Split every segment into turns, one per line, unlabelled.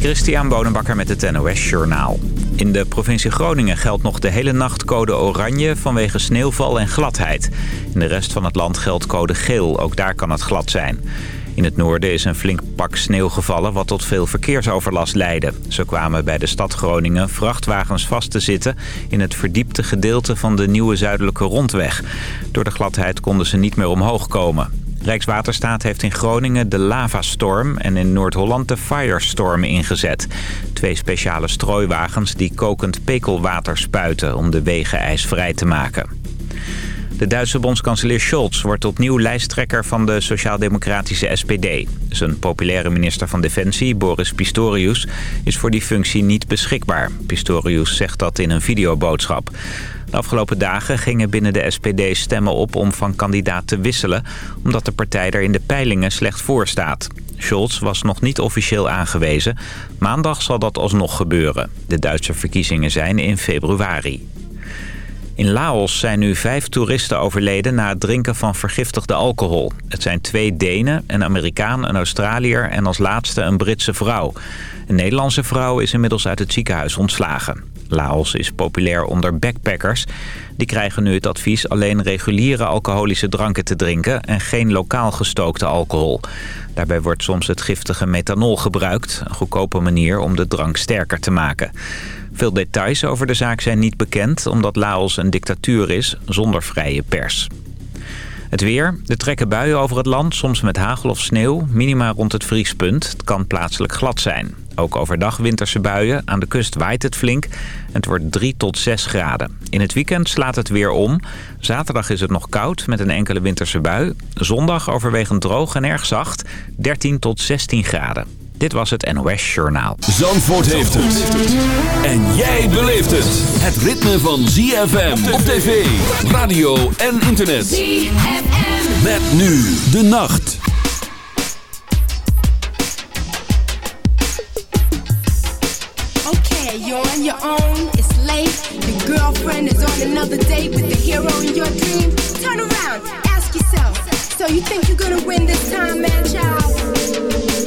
Christian Bonenbakker met het NOS Journaal. In de provincie Groningen geldt nog de hele nacht code oranje vanwege sneeuwval en gladheid. In de rest van het land geldt code geel, ook daar kan het glad zijn. In het noorden is een flink pak sneeuw gevallen wat tot veel verkeersoverlast leidde. Zo kwamen bij de stad Groningen vrachtwagens vast te zitten... in het verdiepte gedeelte van de nieuwe zuidelijke rondweg. Door de gladheid konden ze niet meer omhoog komen. Rijkswaterstaat heeft in Groningen de lavastorm en in Noord-Holland de firestorm ingezet. Twee speciale strooiwagens die kokend pekelwater spuiten om de wegen ijsvrij te maken. De Duitse bondskanselier Scholz wordt opnieuw lijsttrekker van de sociaal-democratische SPD. Zijn populaire minister van Defensie, Boris Pistorius, is voor die functie niet beschikbaar. Pistorius zegt dat in een videoboodschap. Afgelopen dagen gingen binnen de SPD stemmen op om van kandidaat te wisselen... omdat de partij er in de peilingen slecht voor staat. Scholz was nog niet officieel aangewezen. Maandag zal dat alsnog gebeuren. De Duitse verkiezingen zijn in februari. In Laos zijn nu vijf toeristen overleden na het drinken van vergiftigde alcohol. Het zijn twee Denen, een Amerikaan, een Australiër en als laatste een Britse vrouw. Een Nederlandse vrouw is inmiddels uit het ziekenhuis ontslagen. Laos is populair onder backpackers. Die krijgen nu het advies alleen reguliere alcoholische dranken te drinken... en geen lokaal gestookte alcohol. Daarbij wordt soms het giftige methanol gebruikt. Een goedkope manier om de drank sterker te maken. Veel details over de zaak zijn niet bekend... omdat Laos een dictatuur is zonder vrije pers. Het weer. Er trekken buien over het land, soms met hagel of sneeuw. Minima rond het vriespunt. Het kan plaatselijk glad zijn. Ook overdag winterse buien. Aan de kust waait het flink. Het wordt 3 tot 6 graden. In het weekend slaat het weer om. Zaterdag is het nog koud met een enkele winterse bui. Zondag overwegend droog en erg zacht. 13 tot 16 graden. Dit was het NOS Journaal.
Zandvoort heeft het. En jij beleeft het. Het ritme van ZFM op tv, radio en internet. ZFM. Met nu de nacht.
Okay, you're on your own. It's late. Your girlfriend is on another date with the hero in your dream. Turn around, ask yourself. So you think you're gonna win this time, man, child?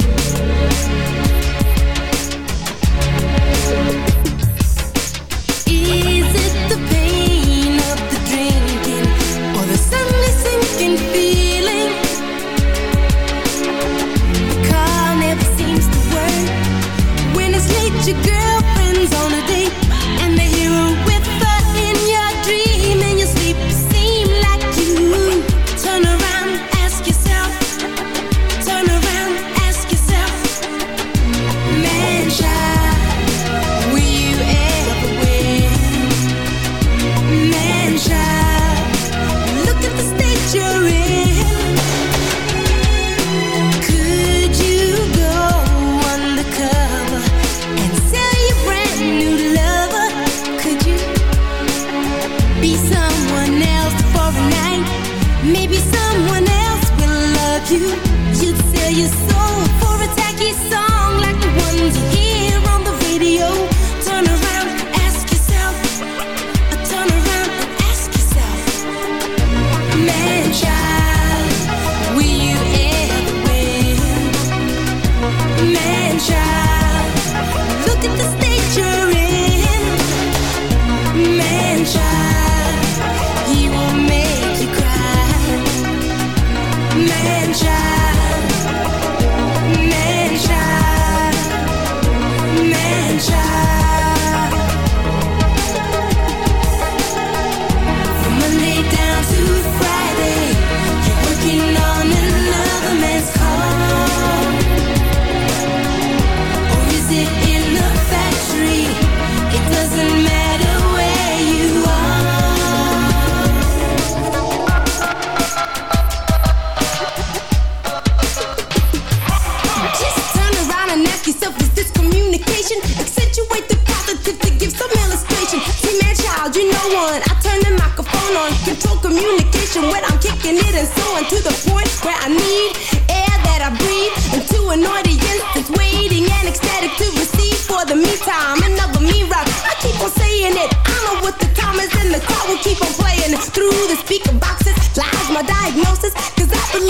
Miracles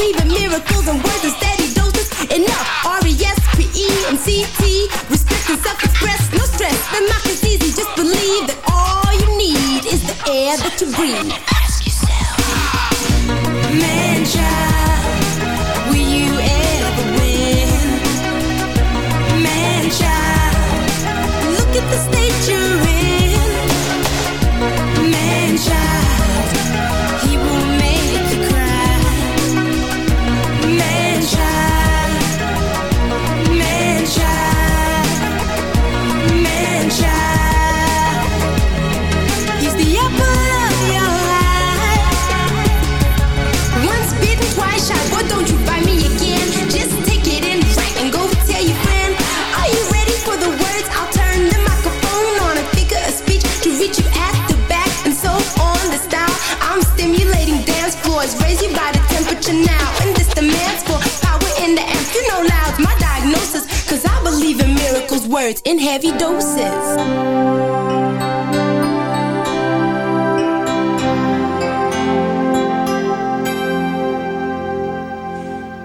words doses. Enough. R-E-S-P-E and C-T. words in heavy doses.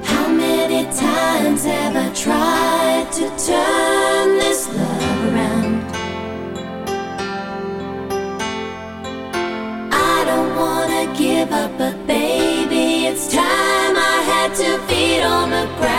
How many times have I tried to turn this love around? I don't wanna give up, but baby, it's time I had to feed on the ground.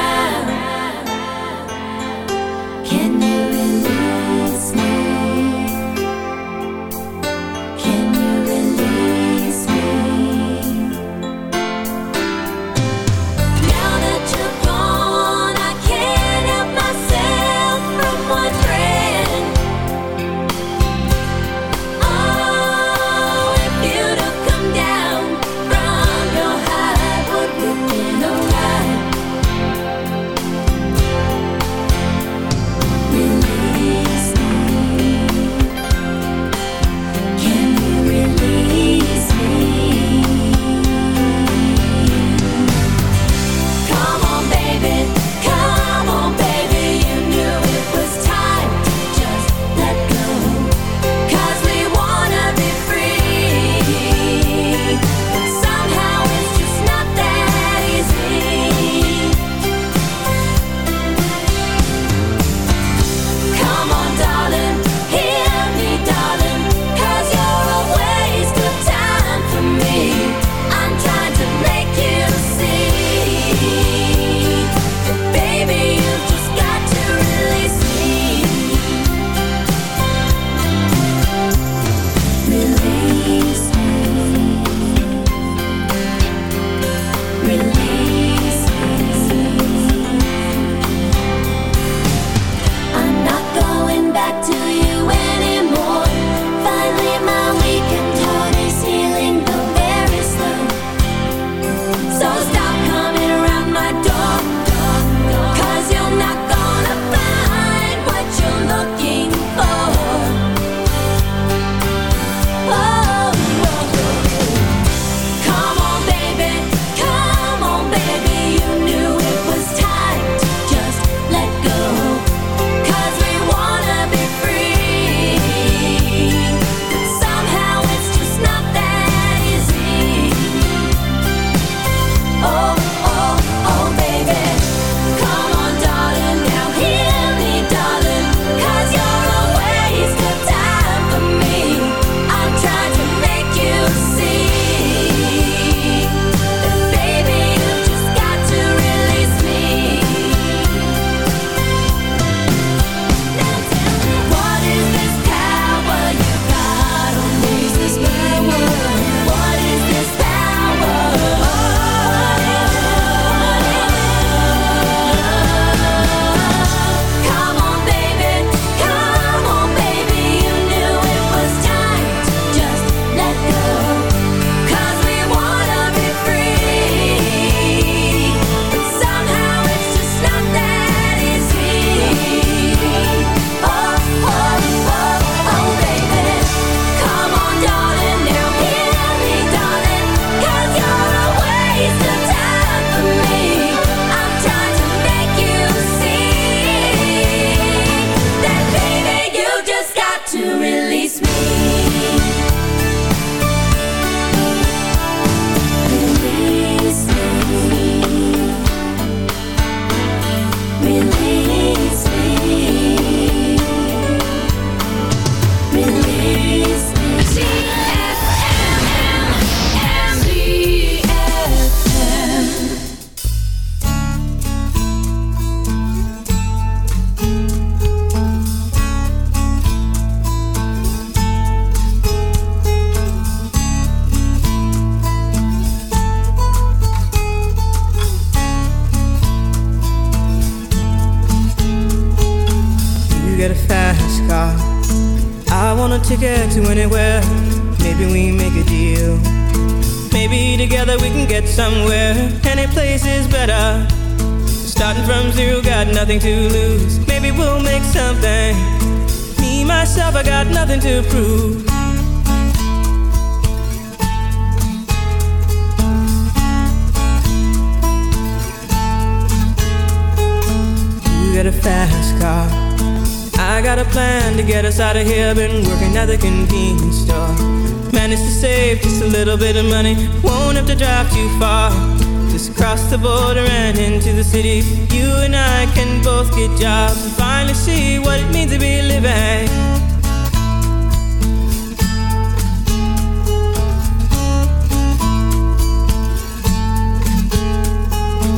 Finally see what it means to be living.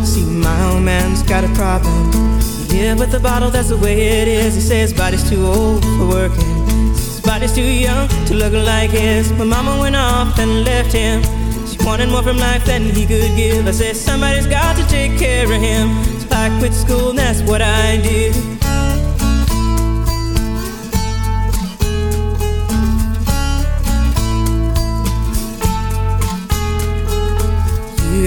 See, my old man's got a problem. Yeah, with the bottle, that's the way it is. He says his body's too old for working. His body's too young to look like his. My mama went off and left him. She wanted more from life than he could give. I said, somebody's got to take care of him. So I quit school, and that's what I did.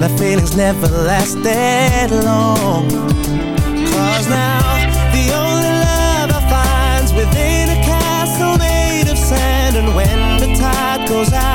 kind of feelings never last that long. Cause now the only love I find's within a castle made of sand. And when the tide goes out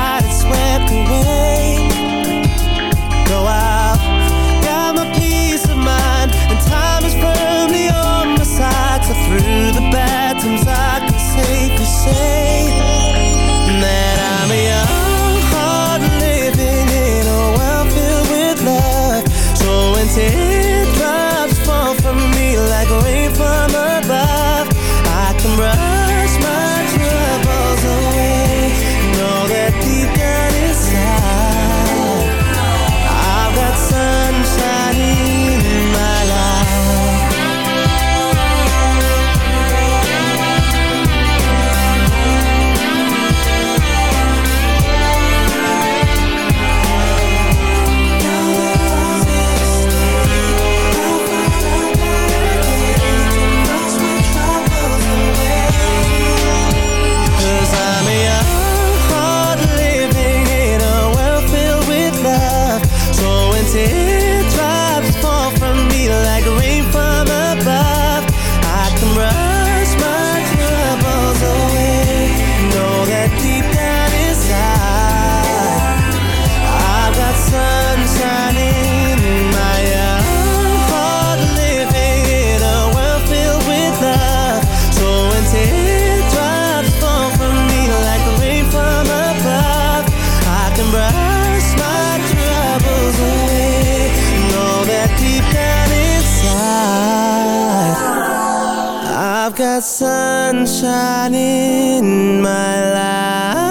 got sunshine in my life.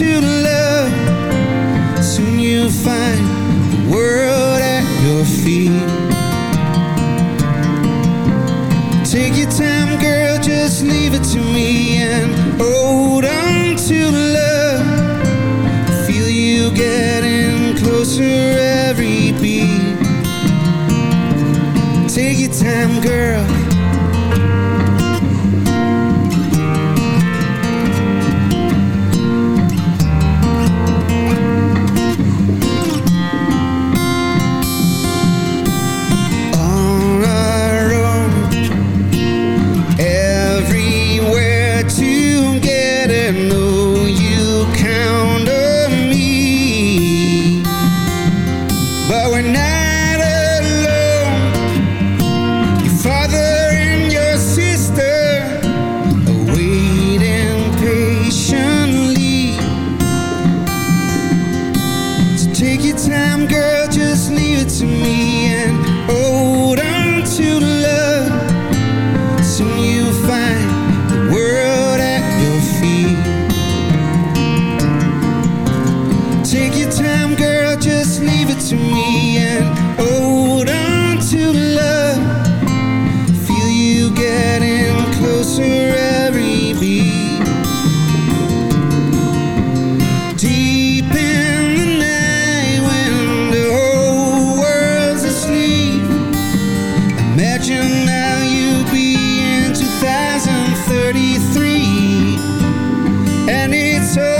to love. Soon you'll find the world at your feet. Take your time, girl, just leave it to me And
oh, say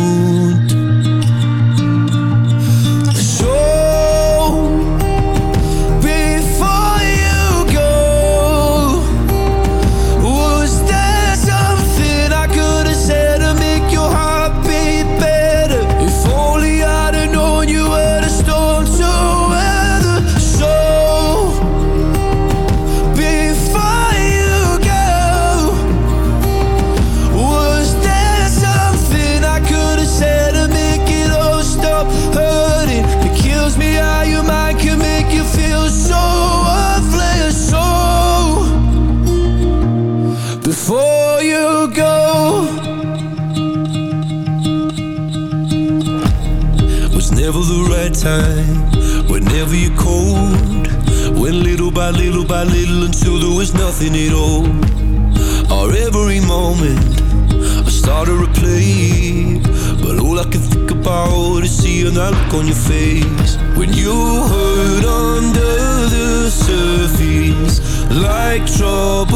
nothing at all. Or every moment I start to replay. But all I can think about is seeing that look on your face. When you hurt under the surface Like trouble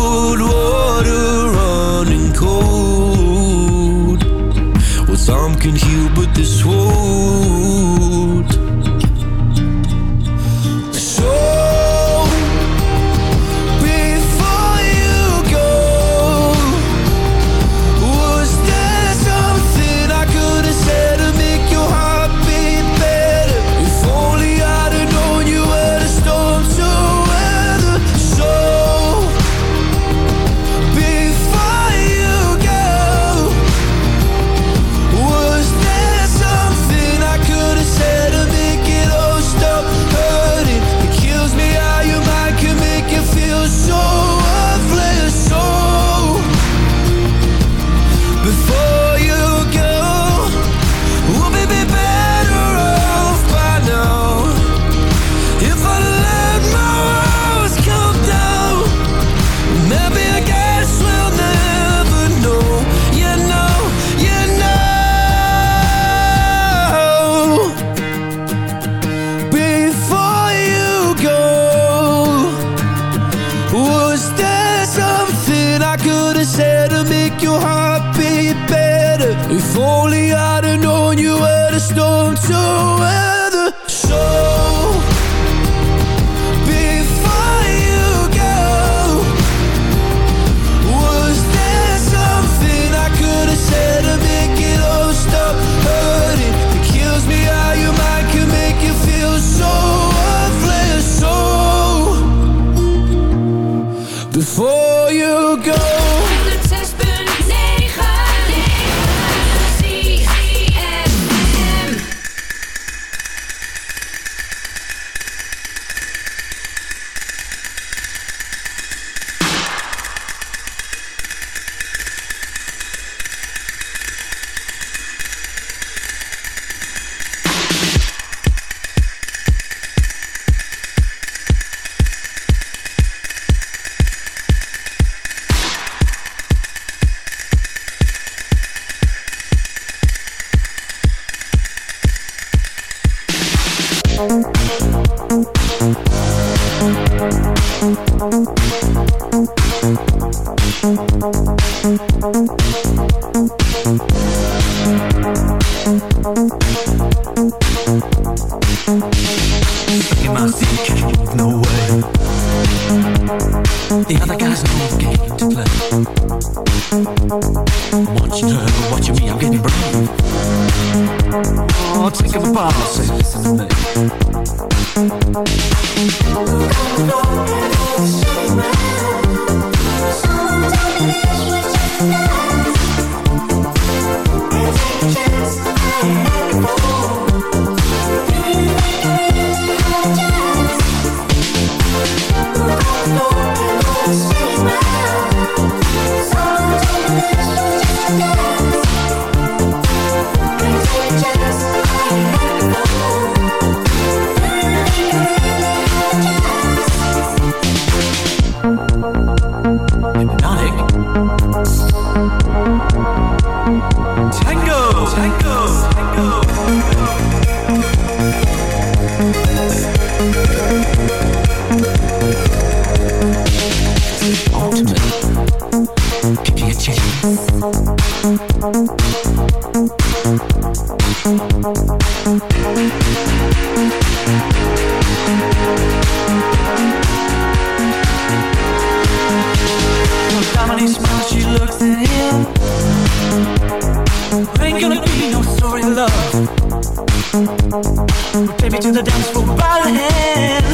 Baby, to the
dance floor by the hand.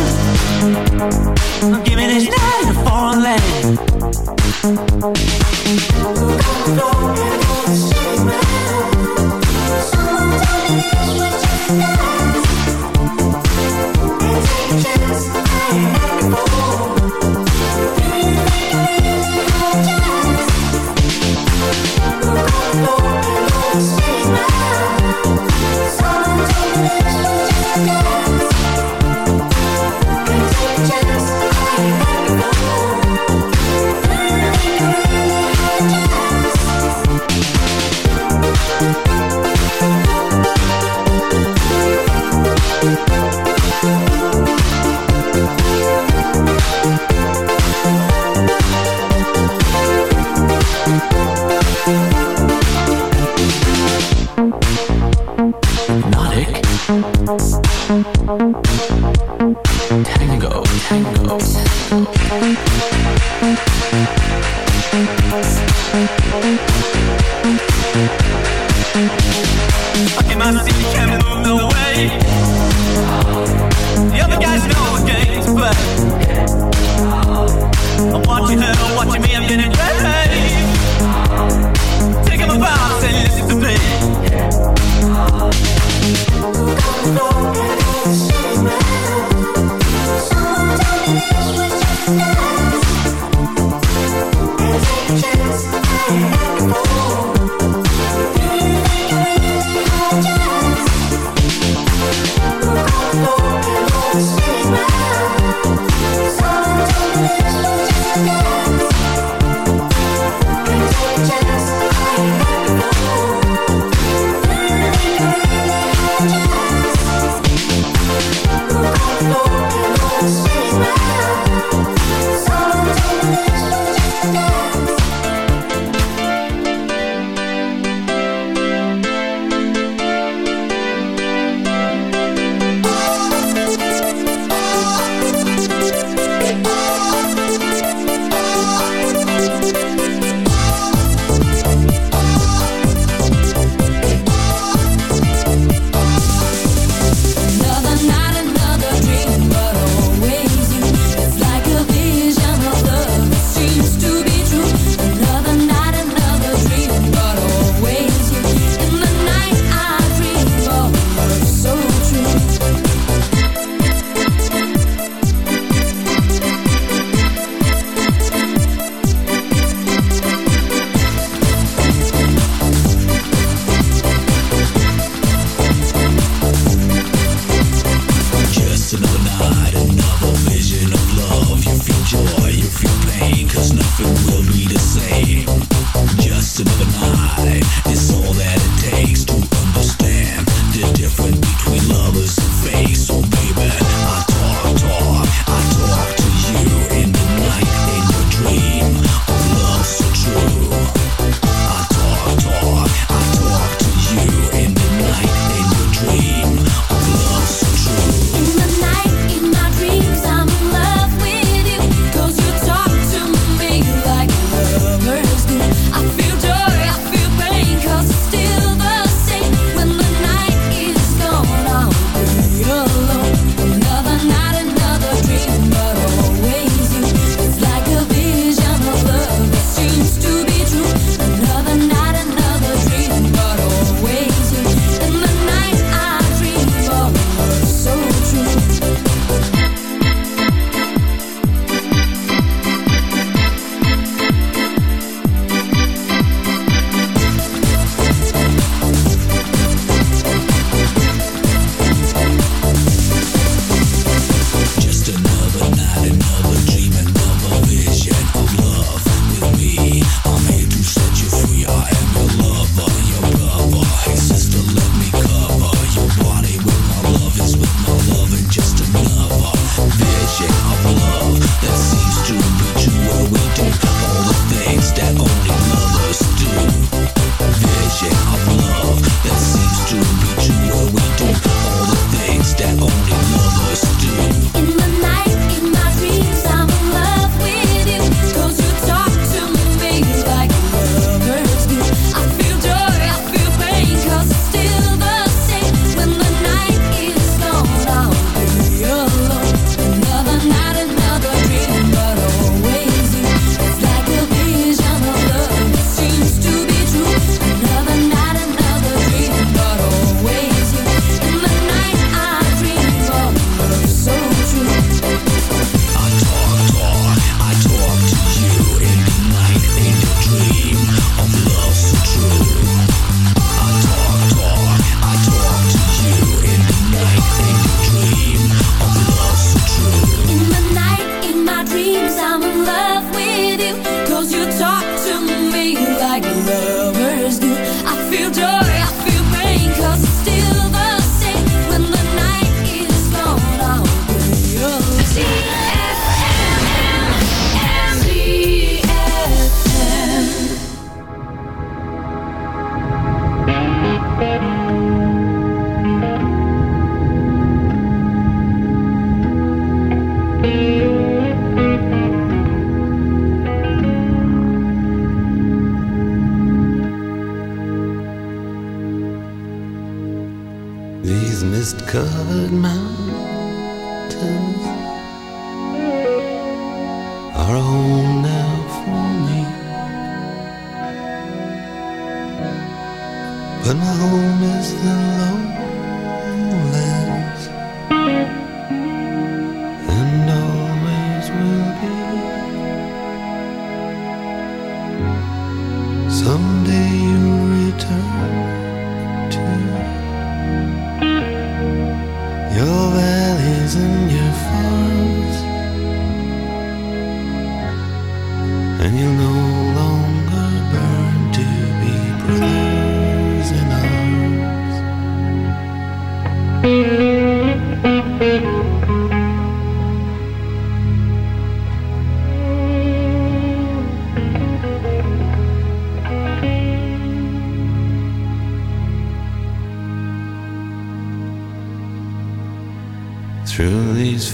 Give me this night a foreign land.